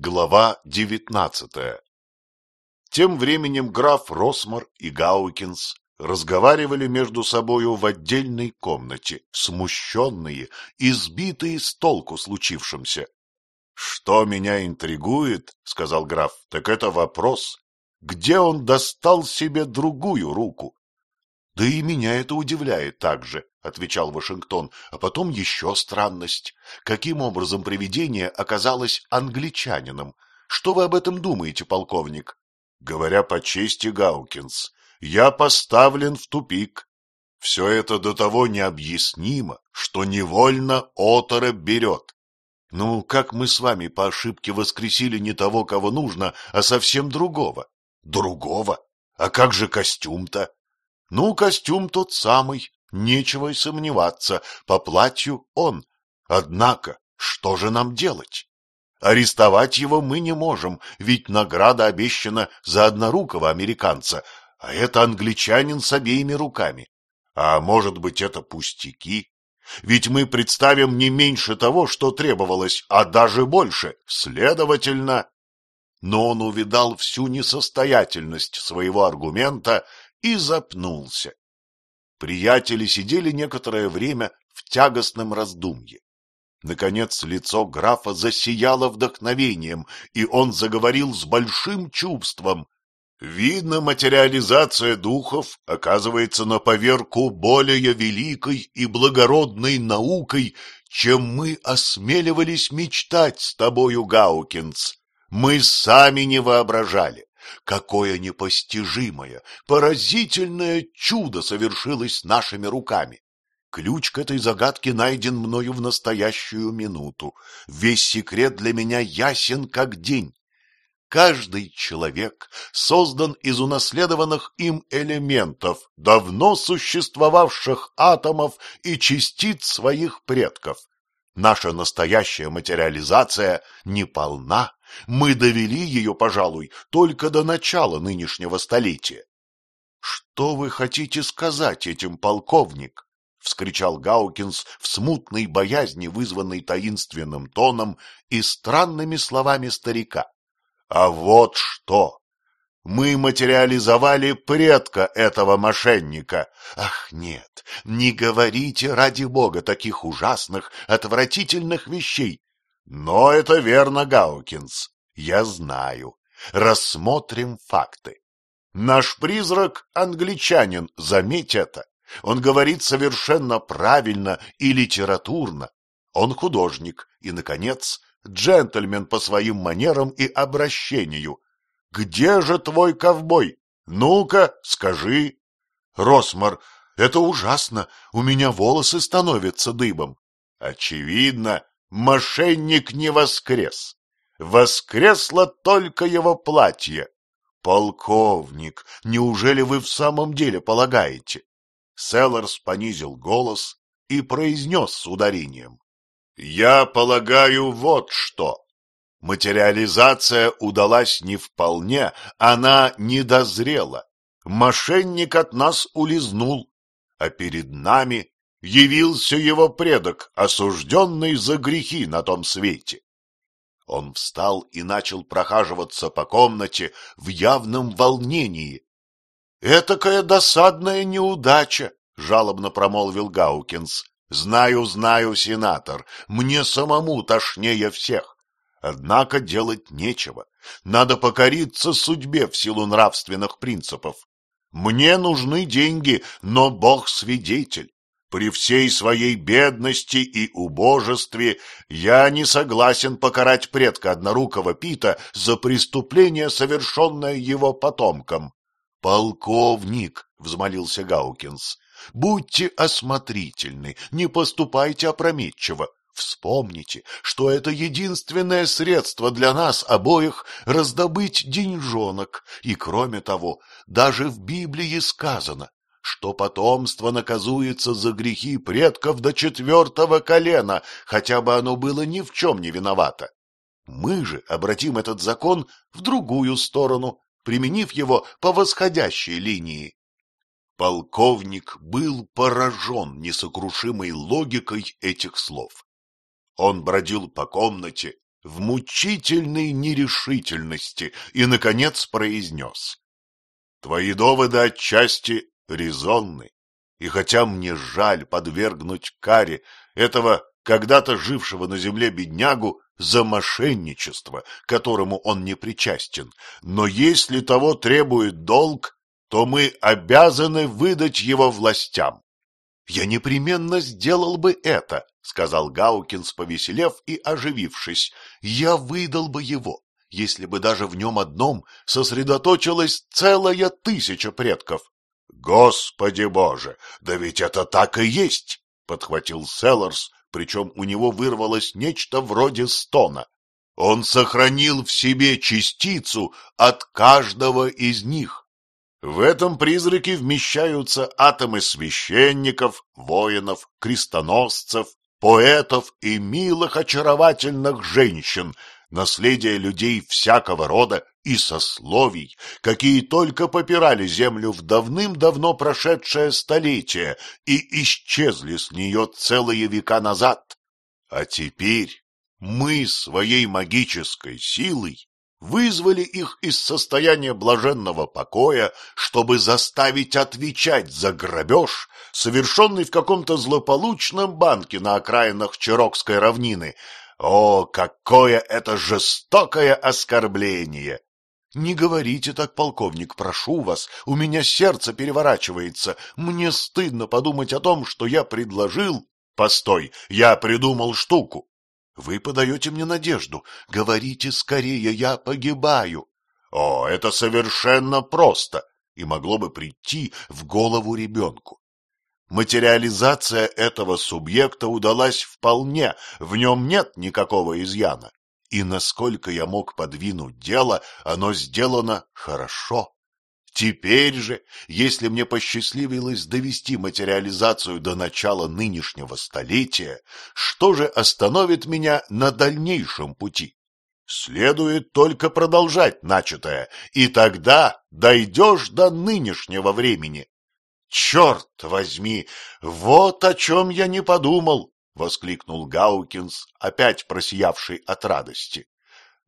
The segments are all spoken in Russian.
Глава девятнадцатая Тем временем граф Росмар и Гаукинс разговаривали между собою в отдельной комнате, смущенные, избитые с толку случившимся. — Что меня интригует, — сказал граф, — так это вопрос, где он достал себе другую руку? — Да и меня это удивляет также, — отвечал Вашингтон, — а потом еще странность. Каким образом привидение оказалось англичанином? Что вы об этом думаете, полковник? — Говоря по чести, Гаукинс, я поставлен в тупик. Все это до того необъяснимо, что невольно оторопь берет. Ну, как мы с вами по ошибке воскресили не того, кого нужно, а совсем другого? Другого? А как же костюм-то? Ну, костюм тот самый, нечего и сомневаться, по платью он. Однако, что же нам делать? Арестовать его мы не можем, ведь награда обещана за однорукого американца, а это англичанин с обеими руками. А может быть, это пустяки? Ведь мы представим не меньше того, что требовалось, а даже больше. Следовательно... Но он увидал всю несостоятельность своего аргумента и запнулся. Приятели сидели некоторое время в тягостном раздумье. Наконец лицо графа засияло вдохновением, и он заговорил с большим чувством. Видно, материализация духов оказывается на поверку более великой и благородной наукой, чем мы осмеливались мечтать с тобою, Гаукинс. Мы сами не воображали. Какое непостижимое, поразительное чудо совершилось нашими руками! Ключ к этой загадке найден мною в настоящую минуту. Весь секрет для меня ясен как день. Каждый человек создан из унаследованных им элементов, давно существовавших атомов и частиц своих предков. Наша настоящая материализация неполна, мы довели ее, пожалуй, только до начала нынешнего столетия. — Что вы хотите сказать этим, полковник? — вскричал Гаукинс в смутной боязни, вызванной таинственным тоном и странными словами старика. — А вот что! Мы материализовали предка этого мошенника. Ах, нет, не говорите ради бога таких ужасных, отвратительных вещей. Но это верно, Гаукинс. Я знаю. Рассмотрим факты. Наш призрак — англичанин, заметь это. Он говорит совершенно правильно и литературно. Он художник и, наконец, джентльмен по своим манерам и обращению. Где же твой ковбой? Ну-ка, скажи. Росмар, это ужасно, у меня волосы становятся дыбом. Очевидно, мошенник не воскрес. Воскресло только его платье. Полковник, неужели вы в самом деле полагаете? Селларс понизил голос и произнес с ударением. Я полагаю вот что. Материализация удалась не вполне, она не дозрела. Мошенник от нас улизнул, а перед нами явился его предок, осужденный за грехи на том свете. Он встал и начал прохаживаться по комнате в явном волнении. — Этакая досадная неудача, — жалобно промолвил Гаукинс. — Знаю, знаю, сенатор, мне самому тошнее всех. Однако делать нечего. Надо покориться судьбе в силу нравственных принципов. Мне нужны деньги, но Бог свидетель. При всей своей бедности и убожестве я не согласен покарать предка однорукого Пита за преступление, совершенное его потомком. — Полковник, — взмолился Гаукинс, — будьте осмотрительны, не поступайте опрометчиво. Вспомните, что это единственное средство для нас обоих раздобыть деньжонок, и, кроме того, даже в Библии сказано, что потомство наказуется за грехи предков до четвертого колена, хотя бы оно было ни в чем не виновато. Мы же обратим этот закон в другую сторону, применив его по восходящей линии. Полковник был поражен несокрушимой логикой этих слов. Он бродил по комнате, в мучительной нерешительности и, наконец, произнес. Твои доводы отчасти резонны, и хотя мне жаль подвергнуть каре этого когда-то жившего на земле беднягу за мошенничество, которому он не причастен, но если того требует долг, то мы обязаны выдать его властям. Я непременно сделал бы это, сказал Гаукинс, повеселев и оживившись. Я выдал бы его, если бы даже в нем одном сосредоточилась целая тысяча предков. Господи Боже, да ведь это так и есть, подхватил Селларс, причем у него вырвалось нечто вроде стона. Он сохранил в себе частицу от каждого из них. В этом призраке вмещаются атомы священников, воинов, крестоносцев, поэтов и милых очаровательных женщин, наследие людей всякого рода и сословий, какие только попирали землю в давным-давно прошедшее столетие и исчезли с нее целые века назад. А теперь мы своей магической силой вызвали их из состояния блаженного покоя, чтобы заставить отвечать за грабеж, совершенный в каком-то злополучном банке на окраинах Чирокской равнины. О, какое это жестокое оскорбление! Не говорите так, полковник, прошу вас, у меня сердце переворачивается, мне стыдно подумать о том, что я предложил... Постой, я придумал штуку. Вы подаете мне надежду. Говорите скорее, я погибаю. О, это совершенно просто и могло бы прийти в голову ребенку. Материализация этого субъекта удалась вполне, в нем нет никакого изъяна. И насколько я мог подвинуть дело, оно сделано хорошо. Теперь же, если мне посчастливилось довести материализацию до начала нынешнего столетия, что же остановит меня на дальнейшем пути? Следует только продолжать начатое, и тогда дойдешь до нынешнего времени. Черт возьми, вот о чем я не подумал! — воскликнул Гаукинс, опять просиявший от радости.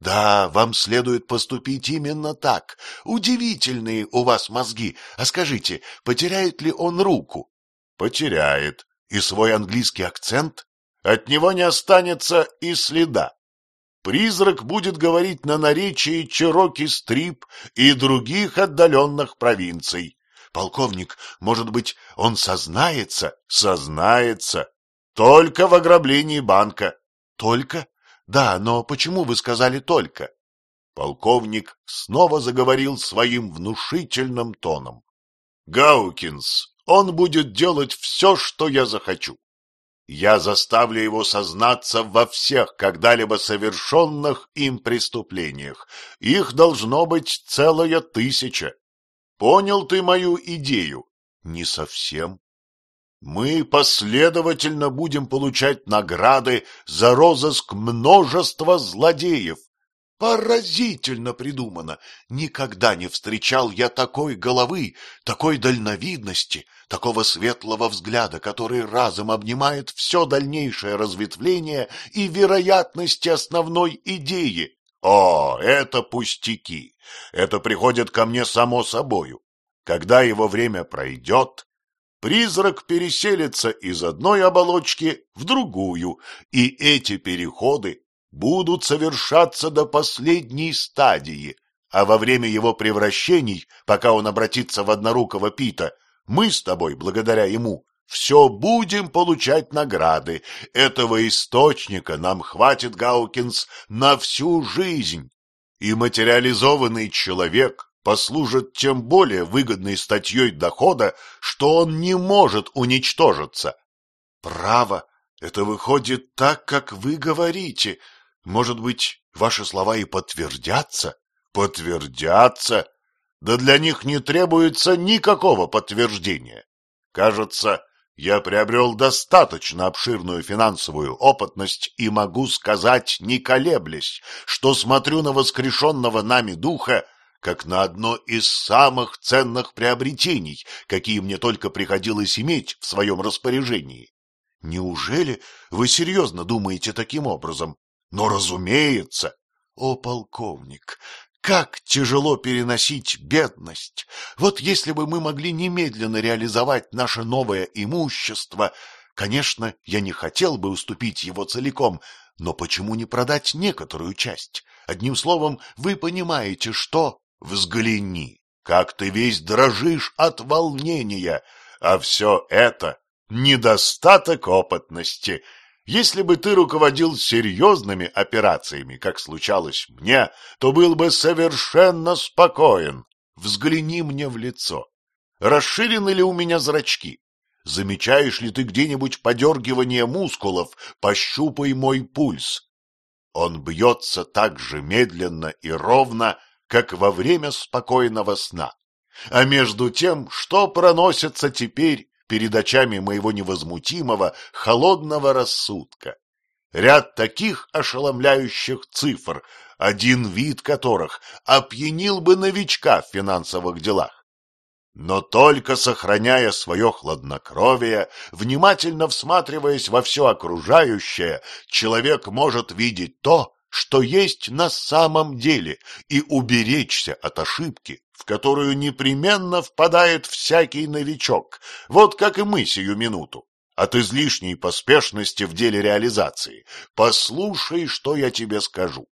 Да, вам следует поступить именно так. Удивительные у вас мозги. А скажите, потеряет ли он руку? Потеряет. И свой английский акцент? От него не останется и следа. Призрак будет говорить на наречии Чероки-Стрип и других отдаленных провинций. Полковник, может быть, он сознается? Сознается. Только в ограблении банка. Только? Да, но почему вы сказали только? Полковник снова заговорил своим внушительным тоном. Гаукинс, он будет делать все, что я захочу. Я заставлю его сознаться во всех когда-либо совершенных им преступлениях. Их должно быть целая тысяча. Понял ты мою идею? Не совсем мы последовательно будем получать награды за розыск множества злодеев. Поразительно придумано. Никогда не встречал я такой головы, такой дальновидности, такого светлого взгляда, который разом обнимает все дальнейшее разветвление и вероятности основной идеи. О, это пустяки. Это приходит ко мне само собою. Когда его время пройдет, призрак переселится из одной оболочки в другую, и эти переходы будут совершаться до последней стадии, а во время его превращений, пока он обратится в однорукого Пита, мы с тобой, благодаря ему, все будем получать награды. Этого источника нам хватит, Гаукинс, на всю жизнь. И материализованный человек послужит тем более выгодной статьей дохода, что он не может уничтожиться. Право, это выходит так, как вы говорите. Может быть, ваши слова и подтвердятся? Подтвердятся? Да для них не требуется никакого подтверждения. Кажется, я приобрел достаточно обширную финансовую опытность и могу сказать, не колеблясь, что смотрю на воскрешенного нами духа как на одно из самых ценных приобретений, какие мне только приходилось иметь в своем распоряжении. Неужели вы серьезно думаете таким образом? Но, разумеется, о, полковник, как тяжело переносить бедность! Вот если бы мы могли немедленно реализовать наше новое имущество, конечно, я не хотел бы уступить его целиком, но почему не продать некоторую часть? Одним словом, вы понимаете, что... Взгляни, как ты весь дрожишь от волнения, а все это — недостаток опытности — если бы ты руководил серьезными операциями, как случалось мне, то был бы совершенно спокоен. Взгляни мне в лицо. Расширены ли у меня зрачки? Замечаешь ли ты где-нибудь подергивание мускулов? Пощупай мой пульс. Он бьется так же медленно и ровно, как во время спокойного сна. А между тем, что проносится теперь перед очами моего невозмутимого, холодного рассудка. Ряд таких ошеломляющих цифр, один вид которых опьянил бы новичка в финансовых делах. Но только сохраняя свое хладнокровие, внимательно всматриваясь во все окружающее, человек может видеть то, что есть на самом деле, и уберечься от ошибки, в которую непременно впадает всякий новичок, вот как и мы сию минуту, от излишней поспешности в деле реализации. Послушай, что я тебе скажу.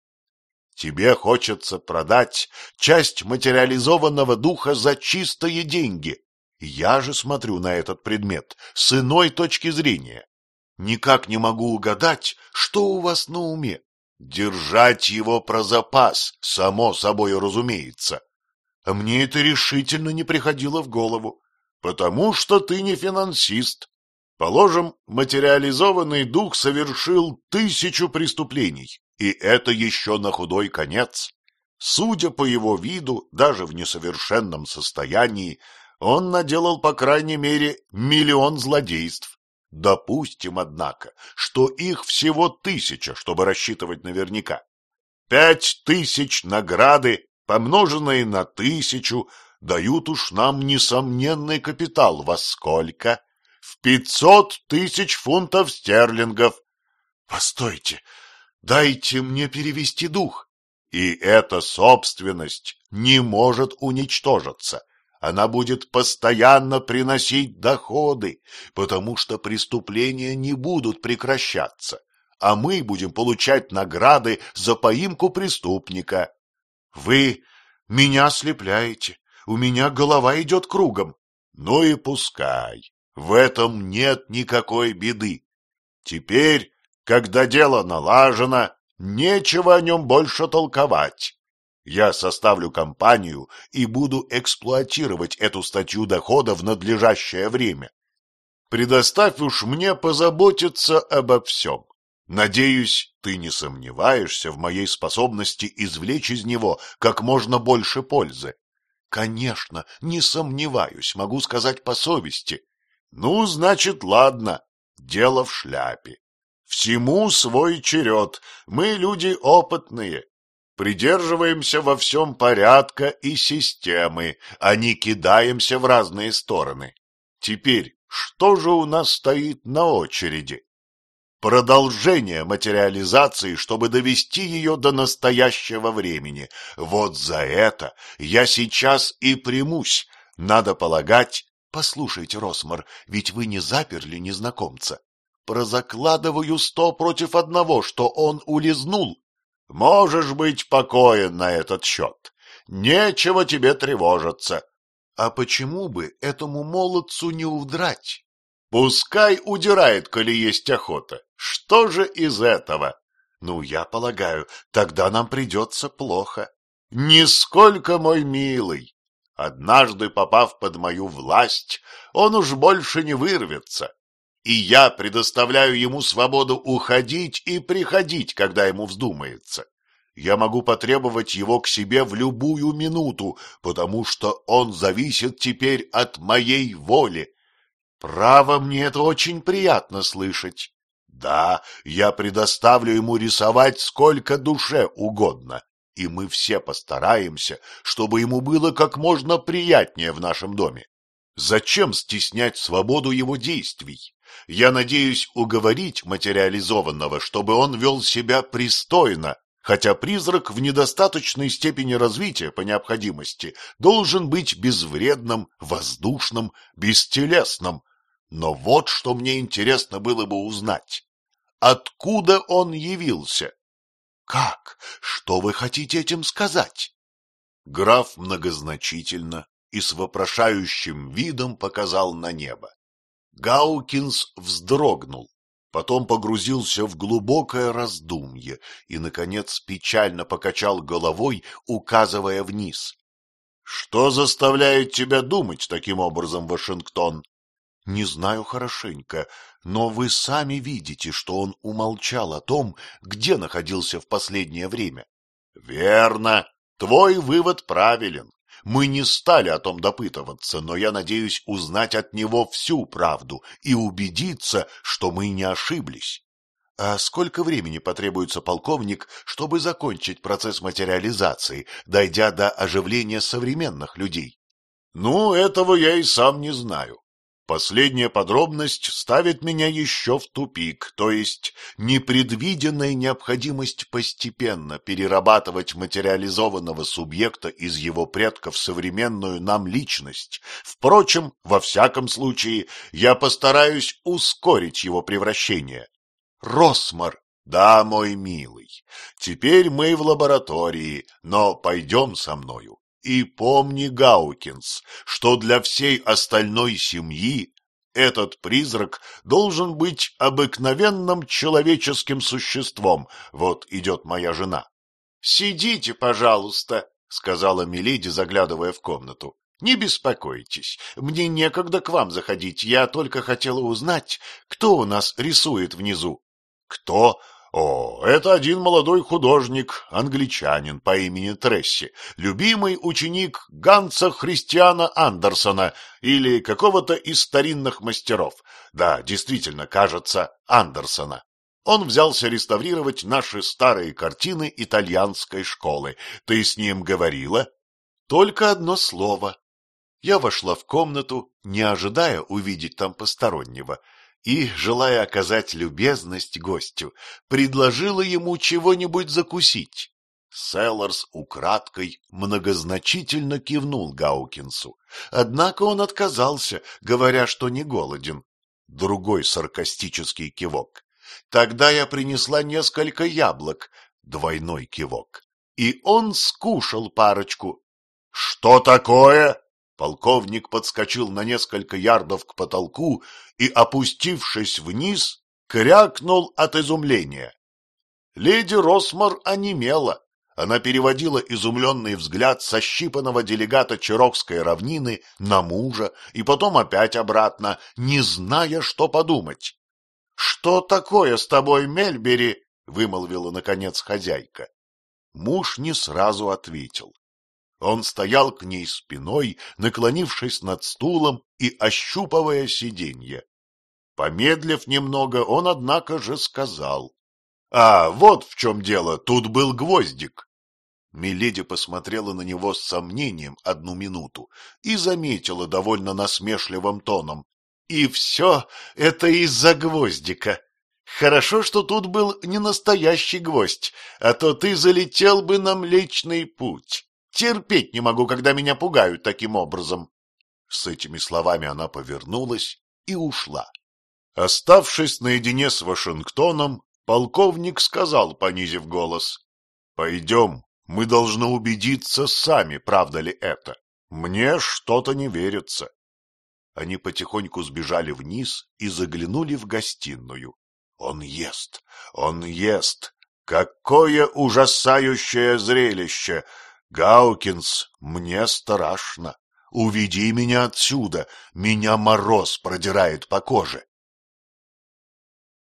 Тебе хочется продать часть материализованного духа за чистые деньги. Я же смотрю на этот предмет с иной точки зрения. Никак не могу угадать, что у вас на уме. Держать его про запас, само собой разумеется. Мне это решительно не приходило в голову, потому что ты не финансист. Положим, материализованный дух совершил тысячу преступлений, и это еще на худой конец. Судя по его виду, даже в несовершенном состоянии, он наделал, по крайней мере, миллион злодейств. Допустим, однако, что их всего тысяча, чтобы рассчитывать наверняка. Пять тысяч награды, помноженные на тысячу, дают уж нам несомненный капитал во сколько? В пятьсот тысяч фунтов стерлингов. Постойте, дайте мне перевести дух. И эта собственность не может уничтожиться она будет постоянно приносить доходы, потому что преступления не будут прекращаться, а мы будем получать награды за поимку преступника. Вы меня ослепляете, у меня голова идет кругом. Ну и пускай, в этом нет никакой беды. Теперь, когда дело налажено, нечего о нем больше толковать. Я составлю компанию и буду эксплуатировать эту статью дохода в надлежащее время. Предоставь уж мне позаботиться обо всем. Надеюсь, ты не сомневаешься в моей способности извлечь из него как можно больше пользы. Конечно, не сомневаюсь, могу сказать по совести. Ну, значит, ладно, дело в шляпе. Всему свой черед, мы люди опытные, Придерживаемся во всем порядка и системы, а не кидаемся в разные стороны. Теперь, что же у нас стоит на очереди? Продолжение материализации, чтобы довести ее до настоящего времени. Вот за это я сейчас и примусь. Надо полагать... Послушайте, Росмар, ведь вы не заперли незнакомца. Прозакладываю сто против одного, что он улизнул. Можешь быть покоен на этот счет. Нечего тебе тревожиться. А почему бы этому молодцу не удрать? Пускай удирает, коли есть охота. Что же из этого? Ну, я полагаю, тогда нам придется плохо. Нисколько, мой милый. Однажды попав под мою власть, он уж больше не вырвется и я предоставляю ему свободу уходить и приходить, когда ему вздумается. Я могу потребовать его к себе в любую минуту, потому что он зависит теперь от моей воли. Право, мне это очень приятно слышать. Да, я предоставлю ему рисовать сколько душе угодно, и мы все постараемся, чтобы ему было как можно приятнее в нашем доме. Зачем стеснять свободу его действий? Я надеюсь уговорить материализованного, чтобы он вел себя пристойно, хотя призрак в недостаточной степени развития по необходимости должен быть безвредным, воздушным, бестелесным. Но вот что мне интересно было бы узнать. Откуда он явился? Как? Что вы хотите этим сказать? Граф многозначительно и с вопрошающим видом показал на небо. Гаукинс вздрогнул, потом погрузился в глубокое раздумье и, наконец, печально покачал головой, указывая вниз. — Что заставляет тебя думать таким образом, Вашингтон? — Не знаю хорошенько, но вы сами видите, что он умолчал о том, где находился в последнее время. — Верно, твой вывод правилен. Мы не стали о том допытываться, но я надеюсь узнать от него всю правду и убедиться, что мы не ошиблись. А сколько времени потребуется полковник, чтобы закончить процесс материализации, дойдя до оживления современных людей? Ну, этого я и сам не знаю. Последняя подробность ставит меня еще в тупик, то есть непредвиденная необходимость постепенно перерабатывать материализованного субъекта из его предков современную нам личность. Впрочем, во всяком случае, я постараюсь ускорить его превращение. Росмар, да, мой милый, теперь мы в лаборатории, но пойдем со мною. И помни, Гаукинс, что для всей остальной семьи этот призрак должен быть обыкновенным человеческим существом. Вот идет моя жена. — Сидите, пожалуйста, — сказала Миледи, заглядывая в комнату. — Не беспокойтесь, мне некогда к вам заходить, я только хотела узнать, кто у нас рисует внизу. — Кто? О, это один молодой художник, англичанин по имени Тресси, любимый ученик Ганса Христиана Андерсона или какого-то из старинных мастеров. Да, действительно, кажется, Андерсона. Он взялся реставрировать наши старые картины итальянской школы. Ты с ним говорила? Только одно слово. Я вошла в комнату, не ожидая увидеть там постороннего — и, желая оказать любезность гостю, предложила ему чего-нибудь закусить. Селларс украдкой многозначительно кивнул Гаукинсу, однако он отказался, говоря, что не голоден. Другой саркастический кивок. Тогда я принесла несколько яблок, двойной кивок, и он скушал парочку. — Что такое? Полковник подскочил на несколько ярдов к потолку и, опустившись вниз, крякнул от изумления. Леди Росмар онемела. Она переводила изумленный взгляд со щипанного делегата Чирокской равнины на мужа и потом опять обратно, не зная, что подумать. — Что такое с тобой, Мельбери? — вымолвила, наконец, хозяйка. Муж не сразу ответил. Он стоял к ней спиной, наклонившись над стулом и ощупывая сиденье. Помедлив немного, он, однако же, сказал. — А, вот в чем дело, тут был гвоздик. Миледи посмотрела на него с сомнением одну минуту и заметила довольно насмешливым тоном. — И все это из-за гвоздика. Хорошо, что тут был не настоящий гвоздь, а то ты залетел бы на Млечный Путь. Терпеть не могу, когда меня пугают таким образом. С этими словами она повернулась и ушла. Оставшись наедине с Вашингтоном, полковник сказал, понизив голос, «Пойдем, мы должны убедиться сами, правда ли это. Мне что-то не верится». Они потихоньку сбежали вниз и заглянули в гостиную. Он ест, он ест. Какое ужасающее зрелище! Гаукинс, мне страшно. Уведи меня отсюда, меня мороз продирает по коже.